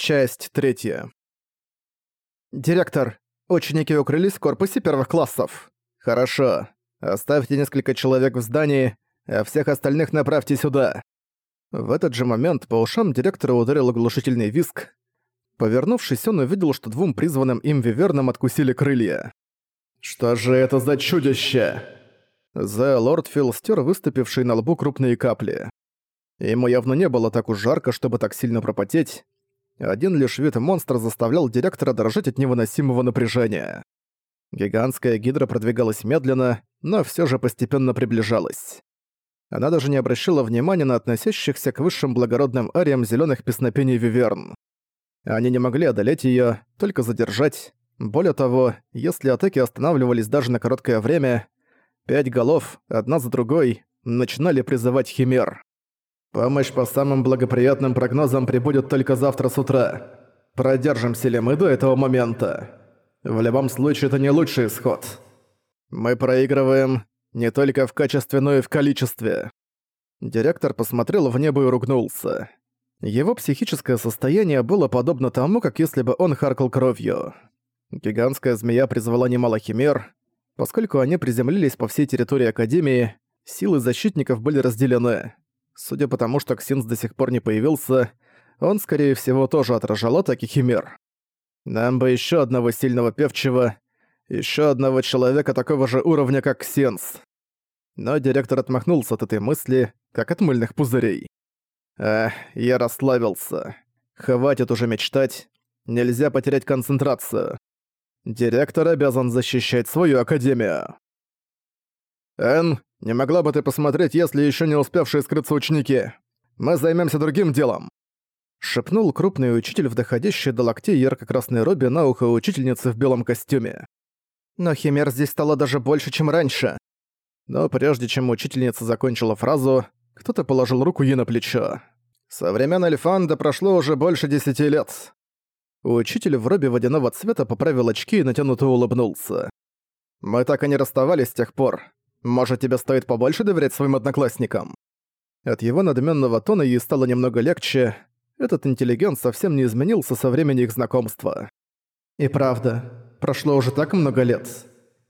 Часть третья. «Директор, ученики укрылись в корпусе первых классов». «Хорошо. Оставьте несколько человек в здании, а всех остальных направьте сюда». В этот же момент по ушам директора ударил оглушительный виск. Повернувшись, он увидел, что двум призванным им вивернам откусили крылья. «Что же это за чудище?» Зе Лордфилл стер выступившие на лбу крупные капли. Ему явно не было так уж жарко, чтобы так сильно пропотеть, один лишь вид монстра заставлял директора дрожать от невыносимого напряжения. Гигантская гидра продвигалась медленно, но все же постепенно приближалась. Она даже не обращала внимания на относящихся к высшим благородным ариям зеленых песнопений Виверн. Они не могли одолеть ее, только задержать. Более того, если атаки останавливались даже на короткое время, пять голов, одна за другой, начинали призывать химер. Помощь по самым благоприятным прогнозам прибудет только завтра с утра. Продержимся ли мы до этого момента? В любом случае, это не лучший исход. Мы проигрываем не только в качестве, но и в количестве. Директор посмотрел в небо и ругнулся. Его психическое состояние было подобно тому, как если бы он харкал кровью. Гигантская змея призвала немало химер. Поскольку они приземлились по всей территории Академии, силы защитников были разделены. Судя по тому, что Ксинс до сих пор не появился, он, скорее всего, тоже отражал атаки Химер. Нам бы еще одного сильного певчего, еще одного человека такого же уровня, как Ксенс. Но директор отмахнулся от этой мысли, как от мыльных пузырей. Эх, я расслабился. Хватит уже мечтать. Нельзя потерять концентрацию. Директор обязан защищать свою академию. Эн, не могла бы ты посмотреть, если еще не успевшие скрыться ученики? Мы займемся другим делом!» Шепнул крупный учитель в доходящей до локтей ярко-красной робе на ухо учительницы в белом костюме. «Но химер здесь стало даже больше, чем раньше!» Но прежде чем учительница закончила фразу, кто-то положил руку ей на плечо. «Со времен Эльфанда прошло уже больше десяти лет». Учитель в робе водяного цвета поправил очки и натянуто улыбнулся. «Мы так и не расставались с тех пор. Может, тебе стоит побольше доверять своим одноклассникам?» От его надменного тона ей стало немного легче. Этот интеллигент совсем не изменился со времени их знакомства. «И правда, прошло уже так много лет.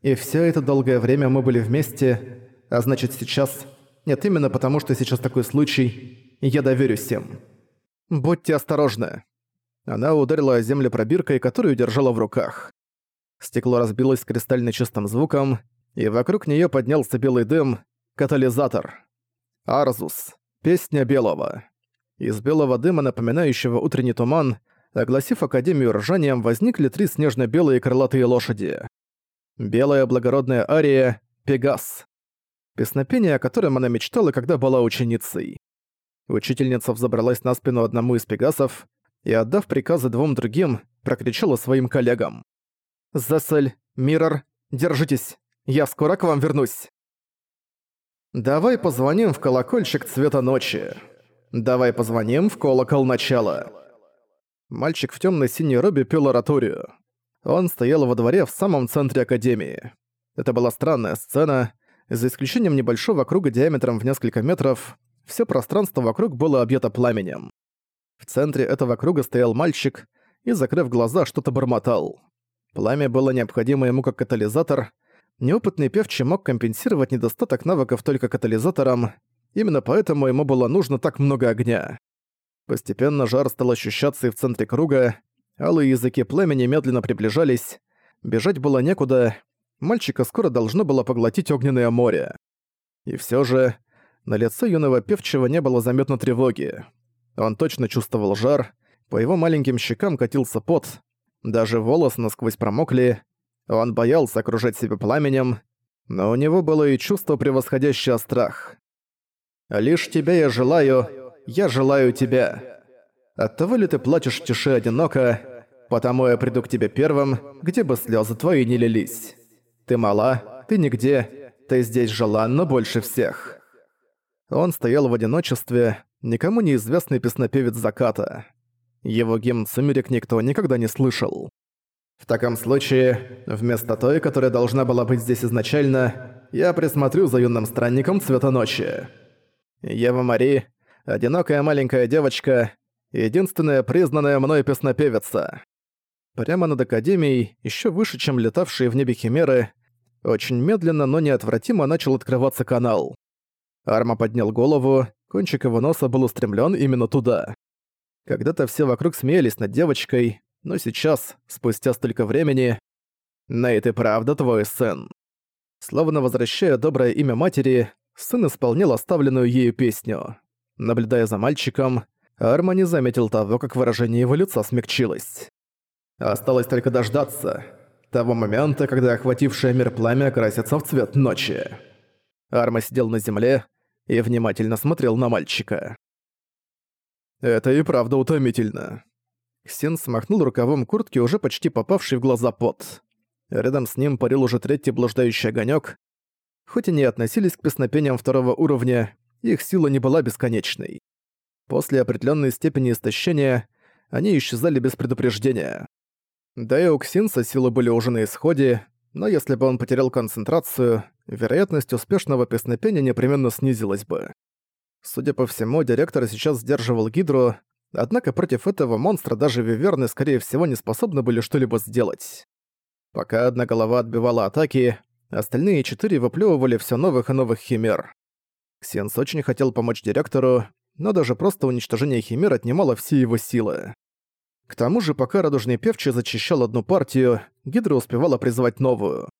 И все это долгое время мы были вместе, а значит сейчас... Нет, именно потому, что сейчас такой случай, я доверюсь им. Будьте осторожны». Она ударила о землю пробиркой, которую держала в руках. Стекло разбилось с кристально чистым звуком, и вокруг нее поднялся белый дым, катализатор. Арзус. Песня белого. Из белого дыма, напоминающего утренний туман, огласив Академию ржанием, возникли три снежно-белые крылатые лошади. Белая благородная ария — Пегас. Песнопение, о котором она мечтала, когда была ученицей. Учительница взобралась на спину одному из пегасов и, отдав приказы двум другим, прокричала своим коллегам. «Зессель, Миррор, держитесь! Я скоро к вам вернусь. Давай позвоним в колокольчик цвета ночи. Давай позвоним в колокол начала. Мальчик в темной синей робе пел ораторию. Он стоял во дворе в самом центре Академии. Это была странная сцена. За исключением небольшого круга диаметром в несколько метров, все пространство вокруг было объято пламенем. В центре этого круга стоял мальчик и, закрыв глаза, что-то бормотал. Пламя было необходимо ему как катализатор — Неопытный певчий мог компенсировать недостаток навыков только катализатором, именно поэтому ему было нужно так много огня. Постепенно жар стал ощущаться и в центре круга, алые языки пламени медленно приближались, бежать было некуда, мальчика скоро должно было поглотить огненное море. И все же на лице юного певчего не было заметно тревоги. Он точно чувствовал жар, по его маленьким щекам катился пот, даже волосы насквозь промокли, он боялся окружать себя пламенем, но у него было и чувство, превосходящее страх. «Лишь тебя я желаю, я желаю тебя. Оттого ли ты плачешь в тиши одиноко, потому я приду к тебе первым, где бы слезы твои не лились. Ты мала, ты нигде, ты здесь желанна больше всех». Он стоял в одиночестве, никому неизвестный песнопевец заката. Его гимн «Сумерек» никто никогда не слышал. В таком случае, вместо той, которая должна была быть здесь изначально, я присмотрю за юным странником цвета ночи. Ева Мари, одинокая маленькая девочка, Единственная признанная мной песнопевица. Прямо над Академией, еще выше, чем летавшие в небе химеры, очень медленно, но неотвратимо начал открываться канал. Арма поднял голову, кончик его носа был устремлен именно туда. Когда-то все вокруг смеялись над девочкой, но сейчас, спустя столько времени, Нейт и правда твой сын. Словно возвращая доброе имя матери, сын исполнял оставленную ею песню. Наблюдая за мальчиком, Арма не заметил того, как выражение его лица смягчилось. Осталось только дождаться того момента, когда охватившее мир пламя окрасится в цвет ночи. Арма сидел на земле и внимательно смотрел на мальчика. «Это и правда утомительно». Ксен смахнул рукавом куртки, уже почти попавший в глаза пот. Рядом с ним парил уже третий блуждающий огонек. Хоть и не относились к песнопениям второго уровня, их сила не была бесконечной. После определенной степени истощения они исчезали без предупреждения. Да и у Ксинса силы были уже на исходе, но если бы он потерял концентрацию, вероятность успешного песнопения непременно снизилась бы. Судя по всему, директор сейчас сдерживал Гидру, однако против этого монстра даже Виверны, скорее всего, не способны были что-либо сделать. Пока одна голова отбивала атаки, остальные четыре выплёвывали все новых и новых химер. Ксенс очень хотел помочь директору, но даже просто уничтожение химер отнимало все его силы. К тому же, пока Радужный Певчий зачищал одну партию, Гидра успевала призывать новую.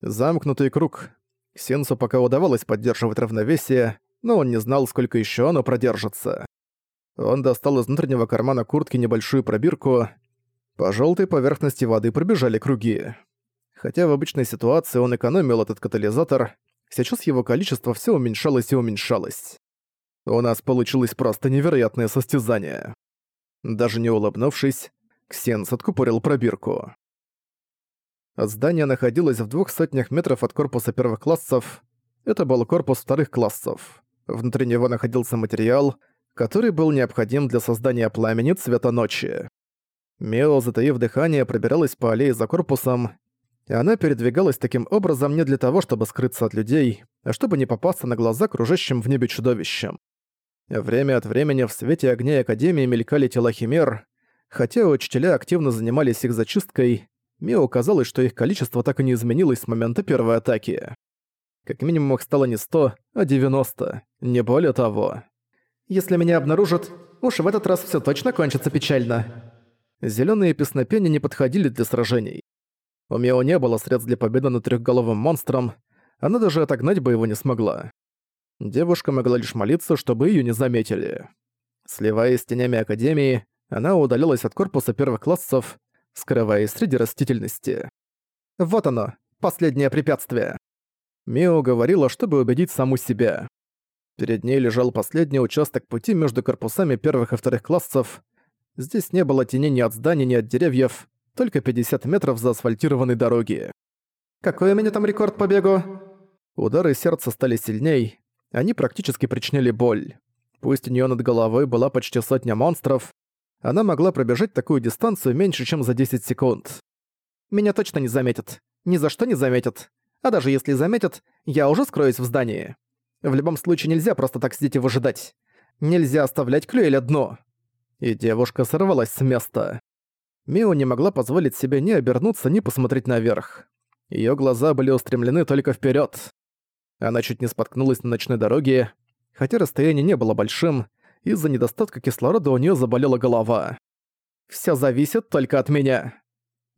Замкнутый круг. Ксенсу пока удавалось поддерживать равновесие, но он не знал, сколько еще оно продержится. Он достал из внутреннего кармана куртки небольшую пробирку. По желтой поверхности воды пробежали круги. Хотя в обычной ситуации он экономил этот катализатор, сейчас его количество все уменьшалось и уменьшалось. У нас получилось просто невероятное состязание. Даже не улыбнувшись, Ксенс откупорил пробирку. Здание находилось в двух сотнях метров от корпуса первых классов. Это был корпус вторых классов. Внутри него находился материал, который был необходим для создания пламени цвета ночи. Мео, затаив дыхание, пробиралась по аллее за корпусом, и она передвигалась таким образом не для того, чтобы скрыться от людей, а чтобы не попасться на глаза кружащим в небе чудовищем. Время от времени в свете огней Академии мелькали тела химер, хотя учителя активно занимались их зачисткой, Мео казалось, что их количество так и не изменилось с момента первой атаки. Как минимум их стало не 100, а 90, не более того. «Если меня обнаружат, уж в этот раз все точно кончится печально». Зелёные песнопения не подходили для сражений. У Мео не было средств для победы над трехголовым монстром, она даже отогнать бы его не смогла. Девушка могла лишь молиться, чтобы её не заметили. Сливаясь с тенями Академии, она удалилась от корпуса первых скрываясь среди растительности. «Вот оно, последнее препятствие!» Мио говорила, чтобы убедить саму себя. Перед ней лежал последний участок пути между корпусами первых и вторых классов. Здесь не было тени ни от зданий, ни от деревьев, только 50 метров за асфальтированной дороги. «Какой у меня там рекорд по бегу?» Удары сердца стали сильней, они практически причиняли боль. Пусть у неё над головой была почти сотня монстров, она могла пробежать такую дистанцию меньше, чем за 10 секунд. «Меня точно не заметят. Ни за что не заметят. А даже если заметят, я уже скроюсь в здании. В любом случае нельзя просто так сидеть и выжидать. Нельзя оставлять Клюэль одно». И девушка сорвалась с места. Мио не могла позволить себе ни обернуться, ни посмотреть наверх. Её глаза были устремлены только вперёд. Она чуть не споткнулась на ночной дороге, хотя расстояние не было большим, из-за недостатка кислорода у неё заболела голова. «Всё зависит только от меня».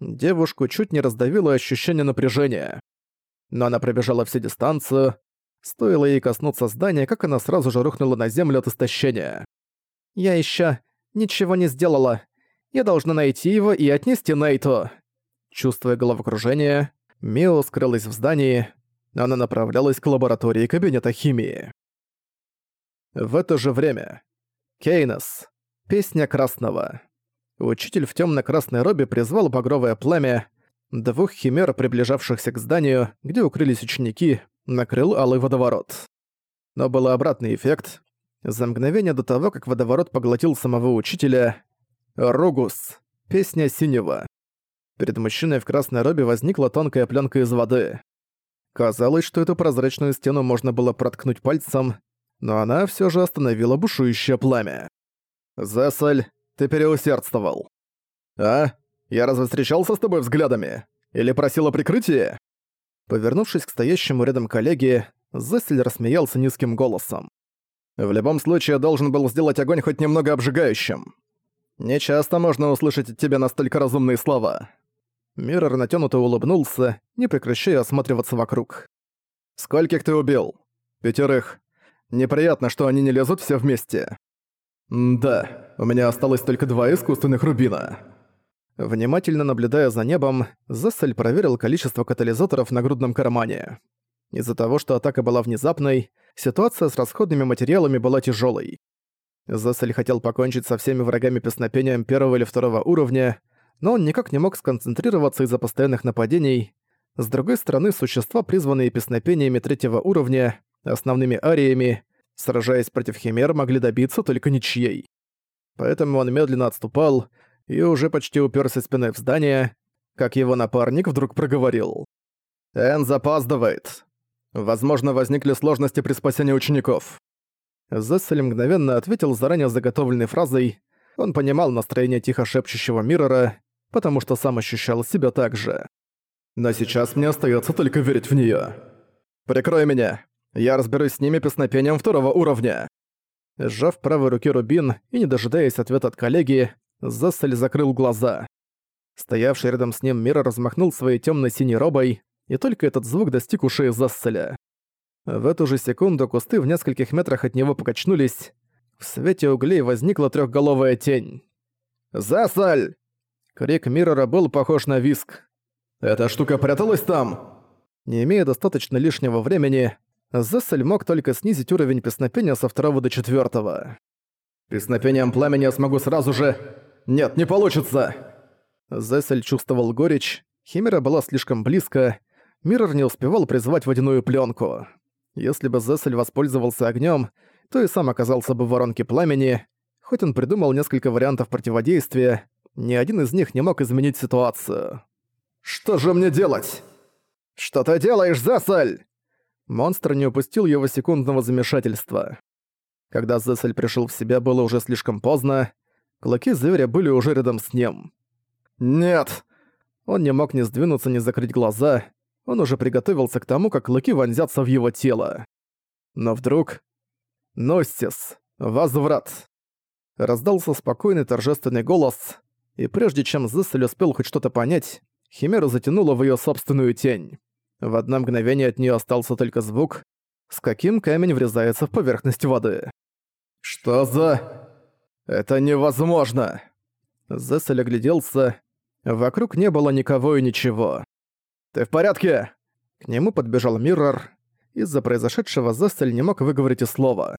Девушку чуть не раздавило ощущение напряжения. Но она пробежала всю дистанцию. Стоило ей коснуться здания, как она сразу же рухнула на землю от истощения. «Я ещё ничего не сделала. Я должна найти его и отнести Нейту». Чувствуя головокружение, Мио скрылась в здании. Она направлялась к лаборатории кабинета химии. В это же время Кейнос. Песня Красного. Учитель в темно-красной робе призвал багровое пламя. Двух химер, приближавшихся к зданию, где укрылись ученики, накрыл алый водоворот. Но был обратный эффект. За мгновение до того, как водоворот поглотил самого учителя, Ругус. Песня синего. Перед мужчиной в красной робе возникла тонкая пленка из воды. Казалось, что эту прозрачную стену можно было проткнуть пальцем, но она все же остановила бушующее пламя. «Зессель, ты переусердствовал». «А? Я разве встречался с тобой взглядами? Или просил о прикрытии?» Повернувшись к стоящему рядом коллеге, Зессель рассмеялся низким голосом. «В любом случае, должен был сделать огонь хоть немного обжигающим. Не часто можно услышать от тебя настолько разумные слова». Миррор натянуто улыбнулся, не прекращая осматриваться вокруг. «Скольких ты убил?» «Пятерых. Неприятно, что они не лезут все вместе». «Да, у меня осталось только два искусственных рубина». Внимательно наблюдая за небом, Зессель проверил количество катализаторов на грудном кармане. Из-за того, что атака была внезапной, ситуация с расходными материалами была тяжелой. Зессель хотел покончить со всеми врагами песнопением первого или второго уровня, но он никак не мог сконцентрироваться из-за постоянных нападений. С другой стороны, существа, призванные песнопениями третьего уровня, основными ариями, сражаясь против химер, могли добиться только ничьей. Поэтому он медленно отступал и уже почти уперся спиной в здание, как его напарник вдруг проговорил. «Эн запаздывает. Возможно, возникли сложности при спасении учеников». Зессель мгновенно ответил заранее заготовленной фразой. Он понимал настроение тихо шепчущего Миррора, потому что сам ощущал себя так же. «Но сейчас мне остается только верить в нее. Прикрой меня. Я разберусь с ними песнопением второго уровня». Сжав правой руки рубин и не дожидаясь ответа от коллеги, Зессель закрыл глаза. Стоявший рядом с ним Мира размахнул своей темно синей робой, и только этот звук достиг ушей Зесселя. В эту же секунду кусты в нескольких метрах от него покачнулись. В свете углей возникла трехголовая тень. «Зессель!» Крик Миррора был похож на виск. «Эта штука пряталась там!» Не имея достаточно лишнего времени, Зессель мог только снизить уровень песнопения со второго до четвертого. «Песнопением пламени я смогу сразу же...» «Нет, не получится!» Зессель чувствовал горечь, Химера была слишком близко, Миррор не успевал призвать водяную пленку. Если бы Зессель воспользовался огнем, то и сам оказался бы в воронке пламени. Хоть он придумал несколько вариантов противодействия, ни один из них не мог изменить ситуацию. «Что же мне делать?» «Что ты делаешь, Зессель?» Монстр не упустил его секундного замешательства. Когда Зессель пришел в себя, было уже слишком поздно. Клыки зверя были уже рядом с ним. «Нет!» Он не мог ни сдвинуться, ни закрыть глаза. Он уже приготовился к тому, как клыки вонзятся в его тело. Но вдруг... «Ностис! Возврат!» Раздался спокойный торжественный голос, и прежде чем Зессель успел хоть что-то понять, Химера затянула в её собственную тень. В одно мгновение от неё остался только звук, с каким камень врезается в поверхность воды. «Что за...» «Это невозможно!» Зессель огляделся. Вокруг не было никого и ничего. «Ты в порядке?» К нему подбежал Миррор. Из-за произошедшего Зессель не мог выговорить и слова.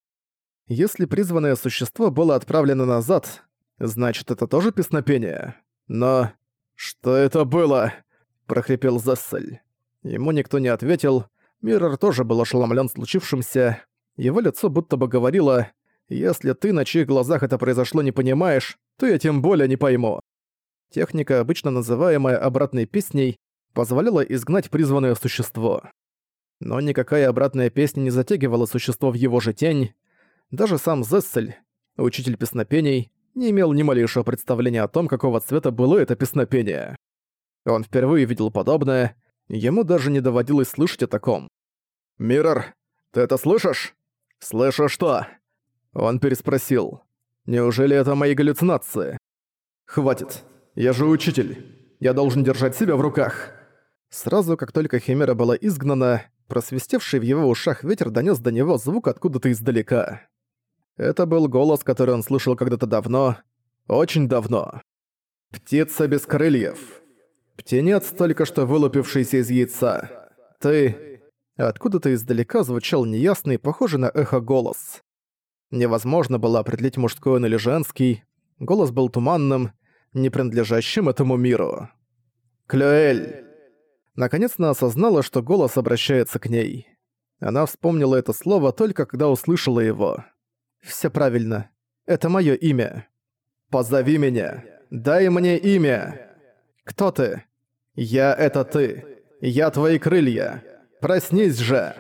Если призванное существо было отправлено назад, значит, это тоже песнопение. Но... «Что это было?» – прохрипел Зессель. Ему никто не ответил. Миррор тоже был ошеломлен случившимся. Его лицо будто бы говорило «Если ты, на чьих глазах это произошло, не понимаешь, то я тем более не пойму». Техника, обычно называемая обратной песней, позволяла изгнать призванное существо. Но никакая обратная песня не затягивала существо в его же тень. Даже сам Зессель, учитель песнопений, не имел ни малейшего представления о том, какого цвета было это песнопение. Он впервые видел подобное, ему даже не доводилось слышать о таком. «Миррор, ты это слышишь?» «Слышу что?» Он переспросил. «Неужели это мои галлюцинации?» «Хватит. Я же учитель. Я должен держать себя в руках». Сразу, как только Химера была изгнана, просвистевший в его ушах ветер донес до него звук откуда-то издалека. Это был голос, который он слышал когда-то давно, очень давно. «Птица без крыльев. Птенец, только что вылупившийся из яйца. Ты...» Откуда-то издалека звучал неясный, похожий на эхо голос. Невозможно было определить, мужской он или женский. Голос был туманным, не принадлежащим этому миру. «Клюэль!» Наконец она осознала, что голос обращается к ней. Она вспомнила это слово только когда услышала его. «Всё правильно. Это моё имя. Позови меня. Дай мне имя. Кто ты? Я — это ты. Я твои крылья. Проснись же!»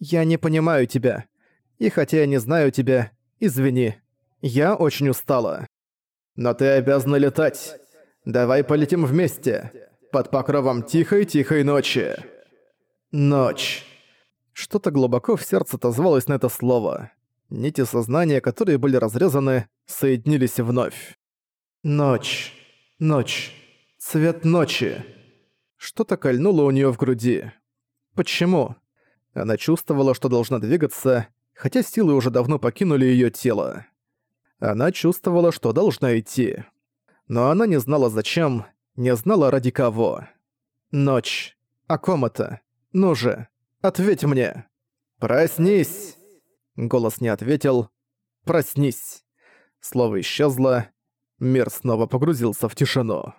«Я не понимаю тебя. И хотя я не знаю тебя, извини. Я очень устала. Но ты обязана летать. Давай полетим вместе. Под покровом тихой-тихой ночи. Ночь. Что-то глубоко в сердце отозвалось на это слово. Нити сознания, которые были разрезаны, соединились вновь. Ночь. Ночь. Цвет ночи. Что-то кольнуло у нее в груди. Почему? Она чувствовала, что должна двигаться, хотя силы уже давно покинули ее тело. Она чувствовала, что должна идти. Но она не знала зачем, не знала ради кого. Ночь. О ком это? Ну же, ответь мне. Проснись! Голос не ответил. Проснись. Слово исчезло. Мир снова погрузился в тишину.